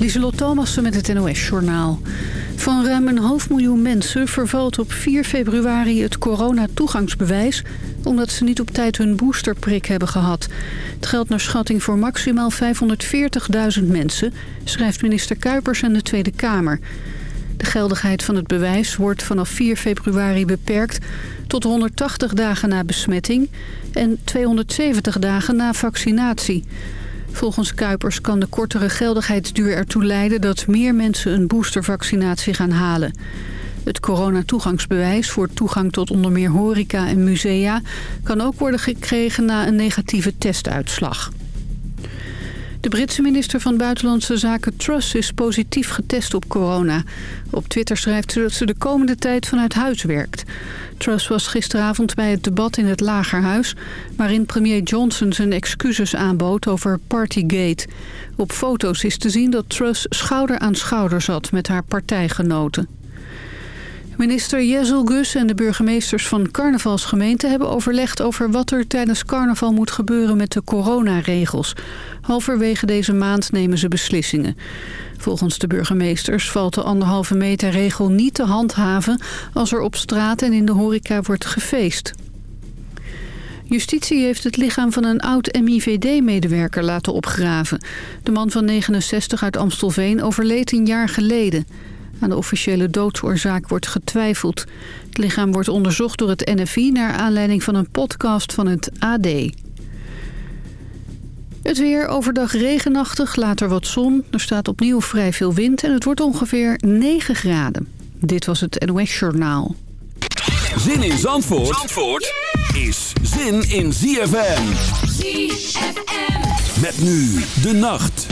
Lieselot Thomassen met het NOS-journaal. Van ruim een half miljoen mensen vervalt op 4 februari het coronatoegangsbewijs... omdat ze niet op tijd hun boosterprik hebben gehad. Het geldt naar schatting voor maximaal 540.000 mensen... schrijft minister Kuipers aan de Tweede Kamer. De geldigheid van het bewijs wordt vanaf 4 februari beperkt... tot 180 dagen na besmetting en 270 dagen na vaccinatie... Volgens Kuipers kan de kortere geldigheidsduur ertoe leiden... dat meer mensen een boostervaccinatie gaan halen. Het coronatoegangsbewijs voor toegang tot onder meer horeca en musea... kan ook worden gekregen na een negatieve testuitslag. De Britse minister van Buitenlandse Zaken Truss is positief getest op corona. Op Twitter schrijft ze dat ze de komende tijd vanuit huis werkt. Truss was gisteravond bij het debat in het Lagerhuis... waarin premier Johnson zijn excuses aanbood over Partygate. Op foto's is te zien dat Truss schouder aan schouder zat met haar partijgenoten. Minister Jezel Gus en de burgemeesters van carnavalsgemeenten hebben overlegd over wat er tijdens carnaval moet gebeuren met de coronaregels. Halverwege deze maand nemen ze beslissingen. Volgens de burgemeesters valt de anderhalve meter regel niet te handhaven als er op straat en in de horeca wordt gefeest. Justitie heeft het lichaam van een oud MIVD-medewerker laten opgraven. De man van 69 uit Amstelveen overleed een jaar geleden. Aan de officiële doodsoorzaak wordt getwijfeld. Het lichaam wordt onderzocht door het NFI... naar aanleiding van een podcast van het AD. Het weer overdag regenachtig, later wat zon. Er staat opnieuw vrij veel wind en het wordt ongeveer 9 graden. Dit was het NOS Journaal. Zin in Zandvoort, Zandvoort is zin in ZFM. ZFM. Met nu de nacht.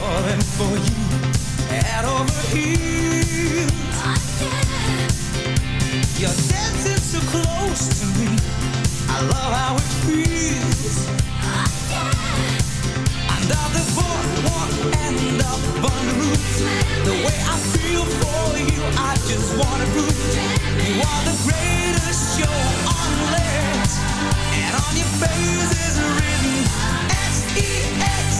Falling for you, head over heels. You're dancing so close to me. I love how it feels. Under the boardwalk and up on the roof. The way I feel for you, I just wanna prove. You are the greatest show on legs. And on your face is written S-E-X. Your place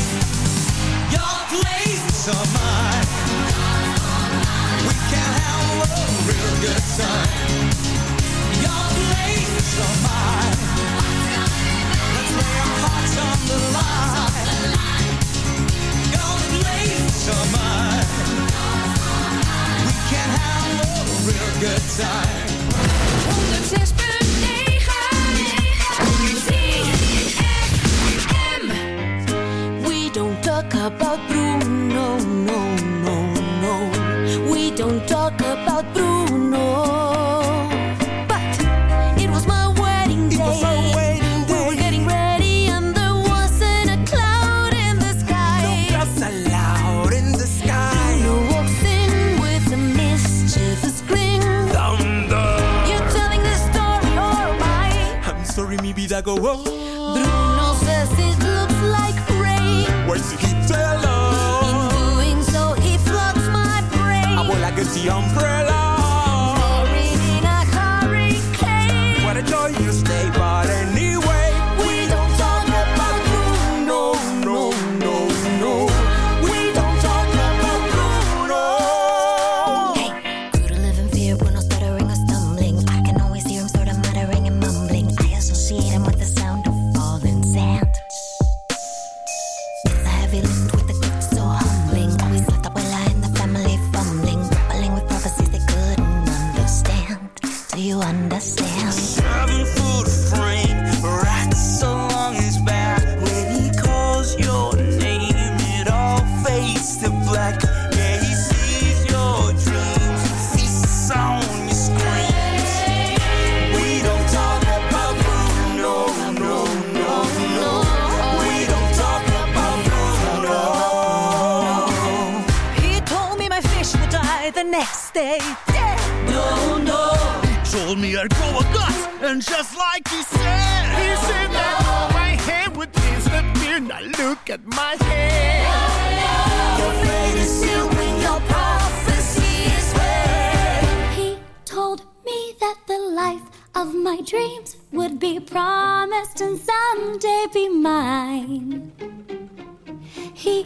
place of mine. We can have a real good time. Your place of mine. Let's lay our hearts on the line. Your place of mine. We can have a real good time. About Bruno, no, no, no. We don't talk about Bruno. But it was my wedding day. It was our wedding day. We were getting ready and there wasn't a cloud in the sky. Clouds allowed in the sky. Bruno walks in with a mischievous grin. Thunder. You're telling this story oh or am I? I'm sorry, mi vida go on. Bruno says it looks like rain. Where's the it's the umbrella happened just like he said. He said that no. my hand would disappear. Now look at my hand. No, no. Your fate is sealed when your prophecy is read. He told me that the life of my dreams would be promised and someday be mine. He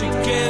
Together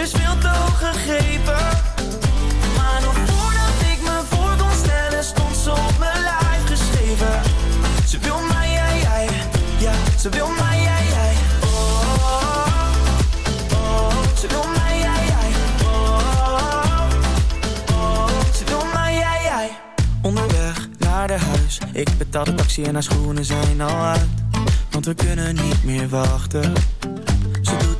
is veel te hoog gegrepen Maar nog voordat ik me voor kon stellen Stond ze op mijn lijf geschreven. Ze wil mij, jij, jij Ja, ze wil mij, Oh, ze wil mij, Oh, ze wil mij, Onderweg naar de huis. Ik betaal de taxi en haar schoenen zijn al uit. Want we kunnen niet meer wachten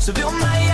ze wil mij,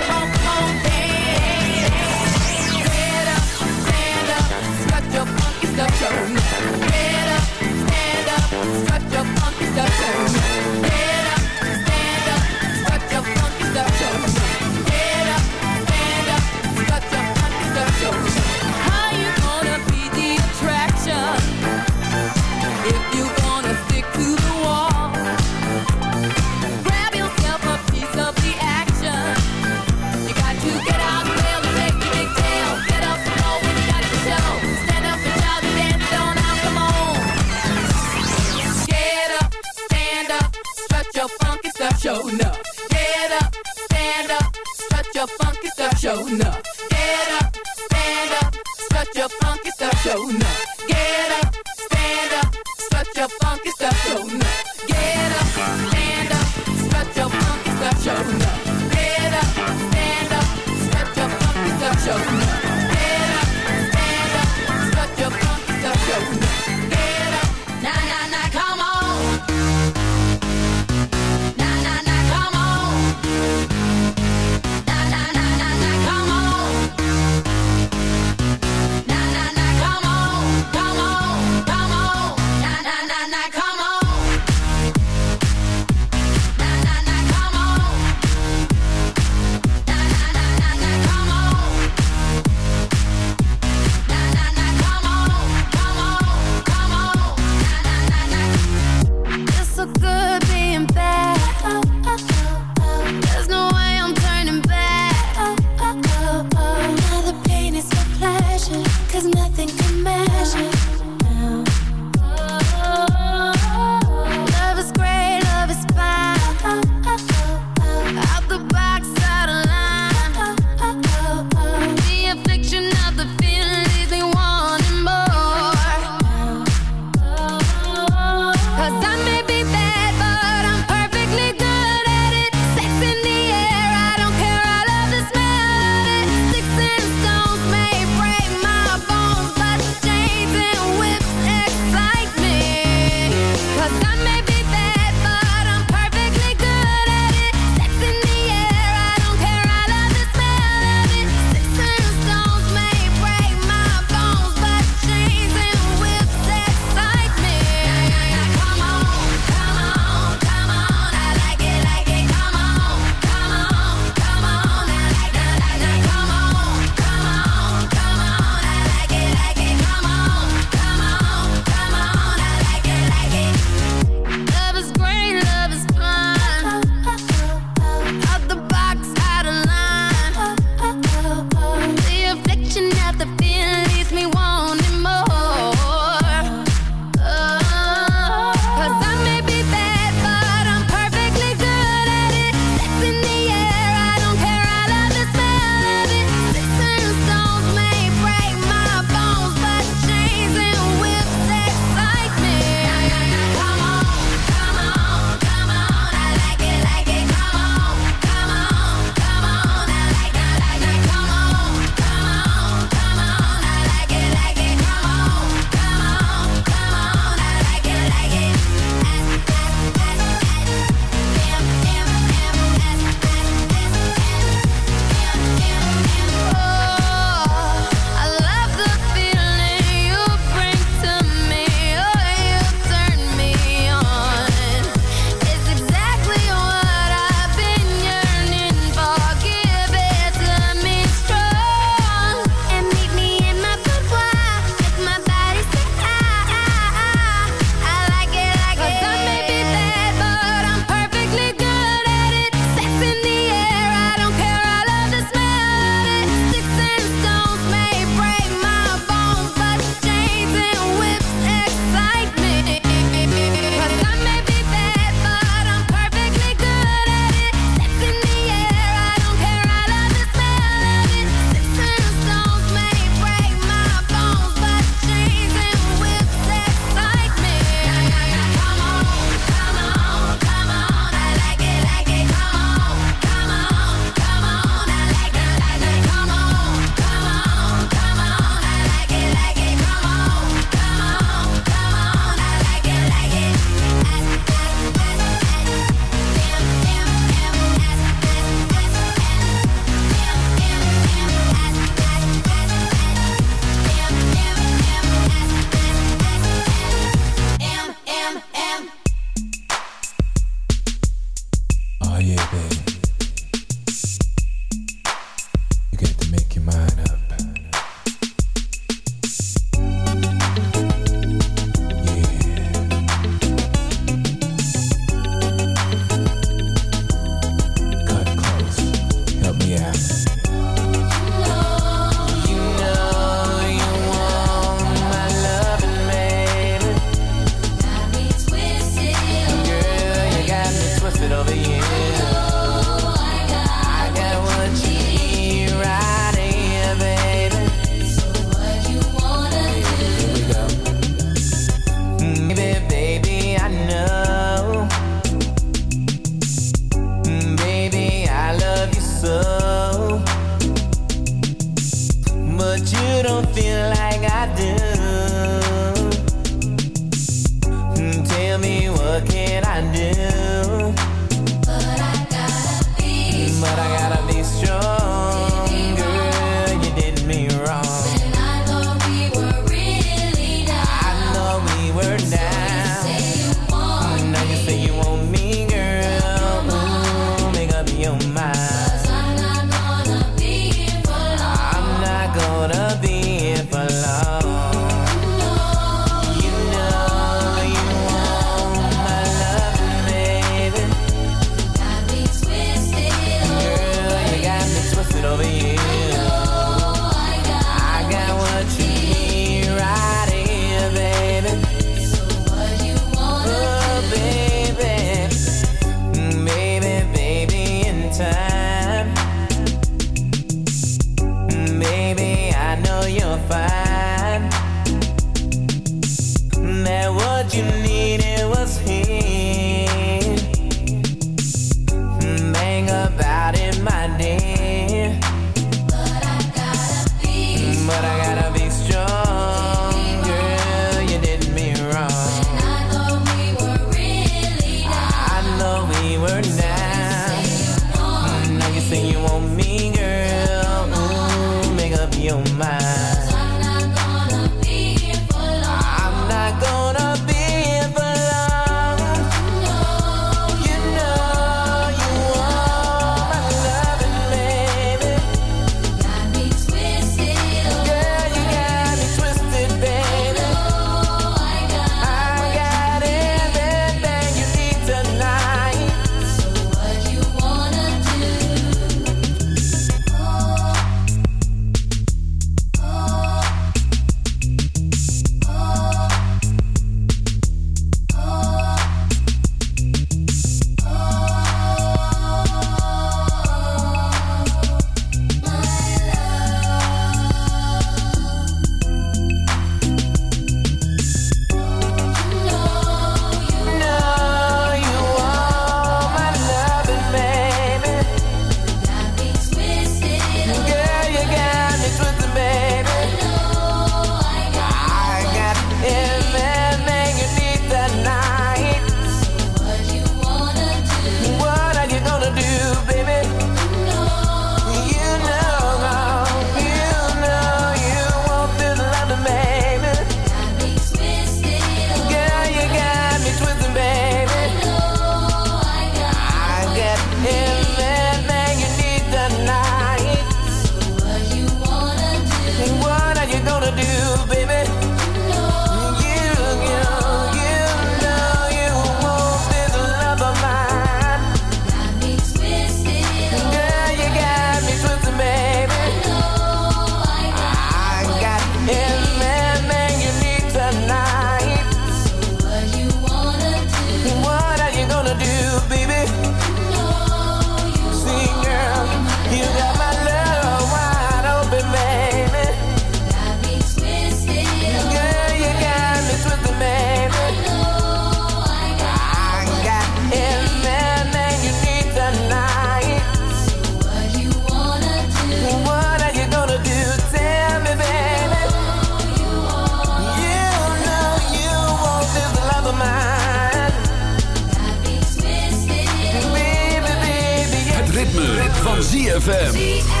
ZFM.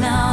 Now,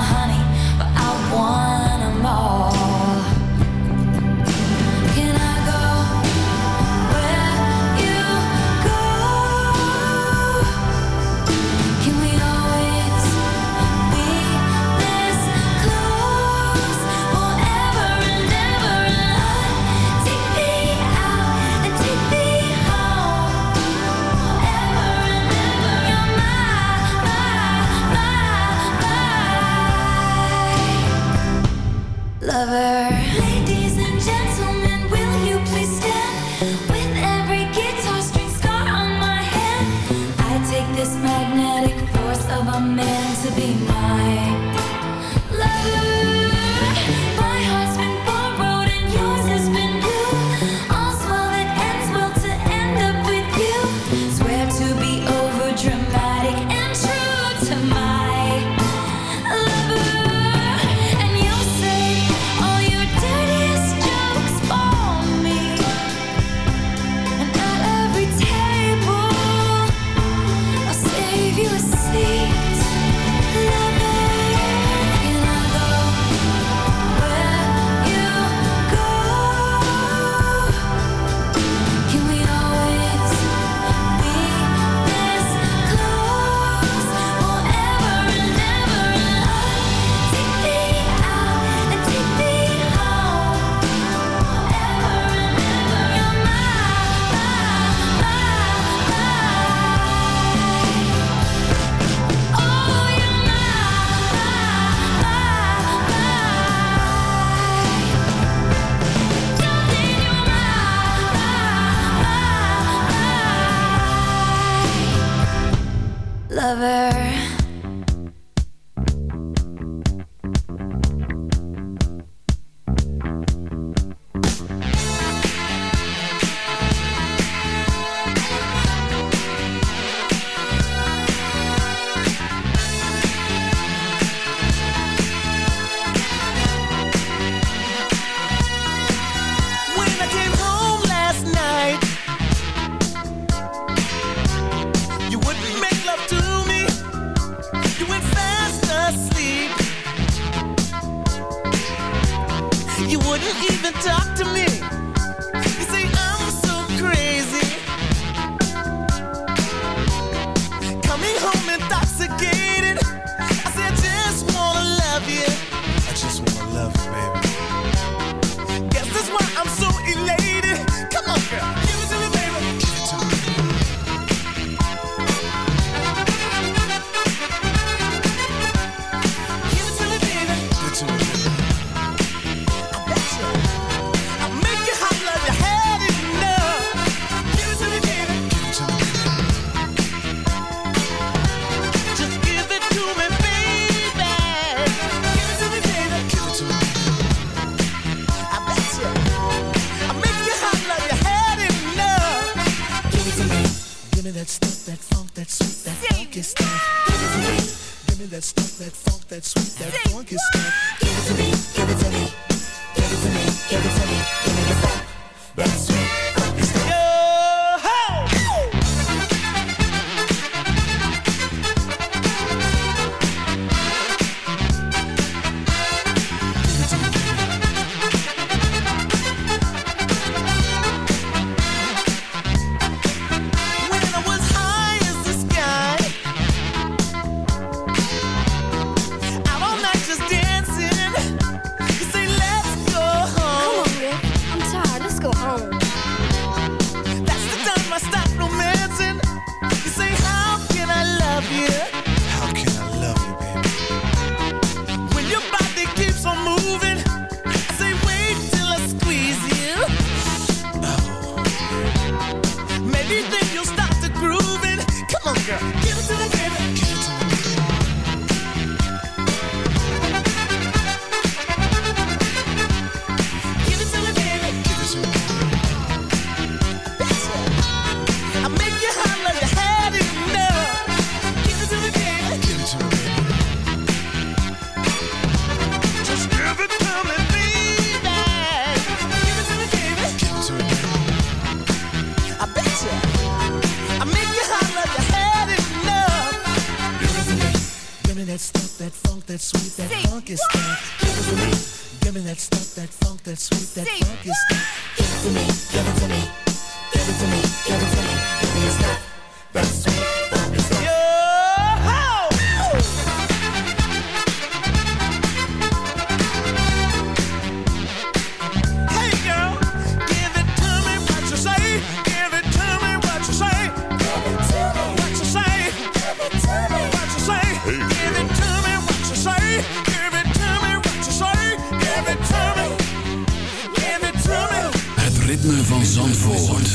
ritme van Zandvoort.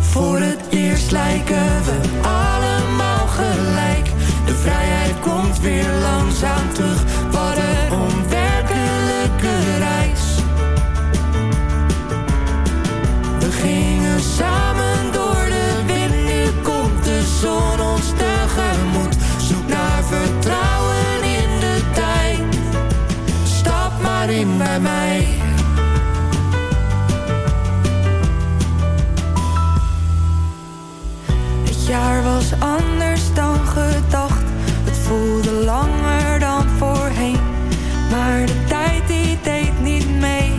Voor het eerst lijken we allemaal gelijk. De vrijheid komt weer langzaam terug. Wat een onwerkelijke reis. We gingen samen bij mij. Het jaar was anders dan gedacht. Het voelde langer dan voorheen. Maar de tijd die deed niet mee.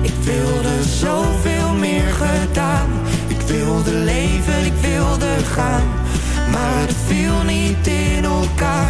Ik wilde zoveel meer gedaan. Ik wilde leven, ik wilde gaan. Maar het viel niet in elkaar.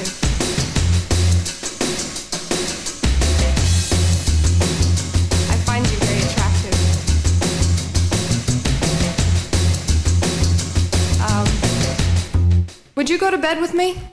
Go to bed with me?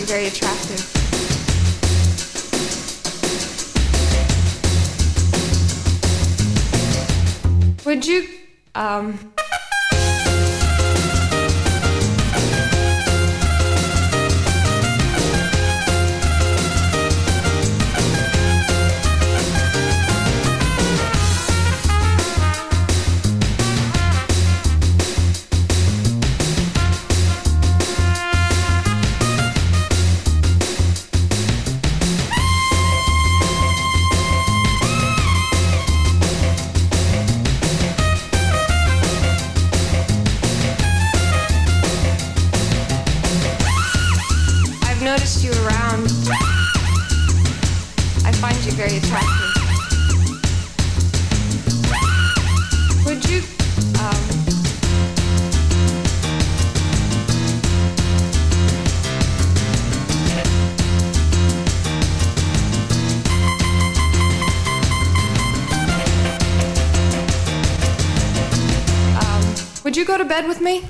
You very attractive. Would you, um, bed with me?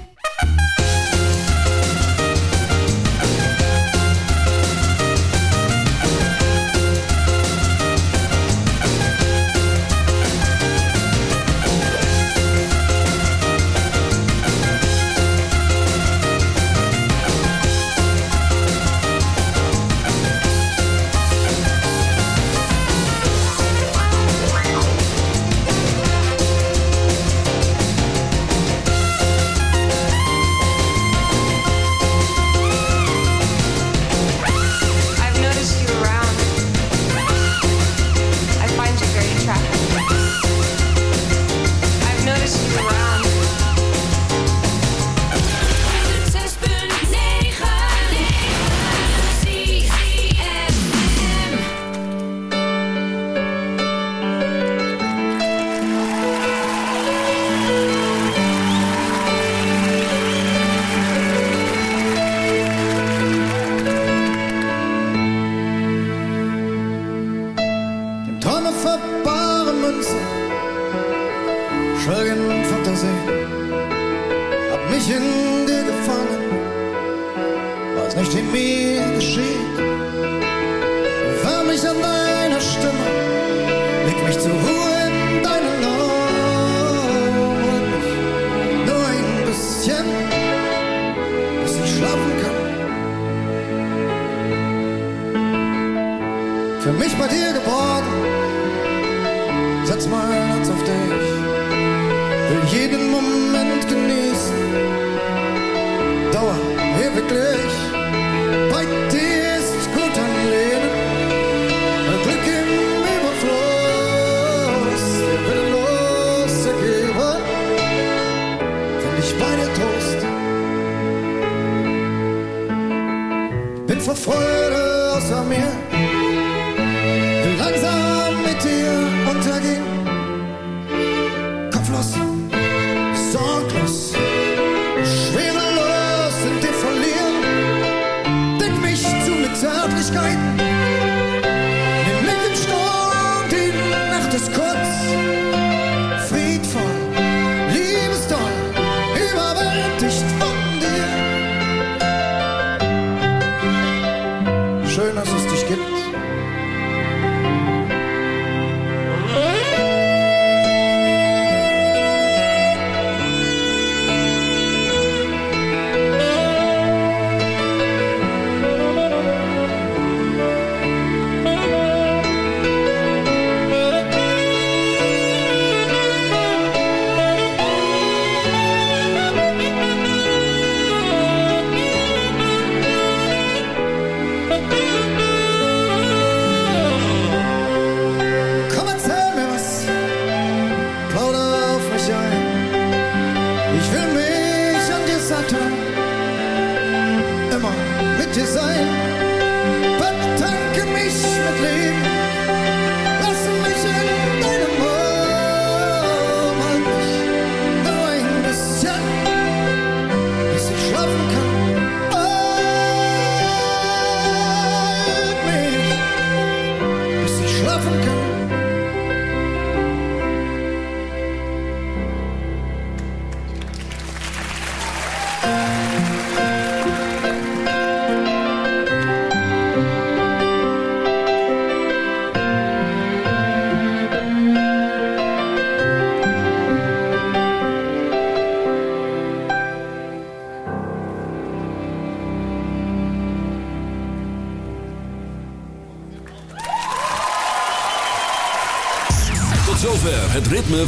schön, dass es dich gibt.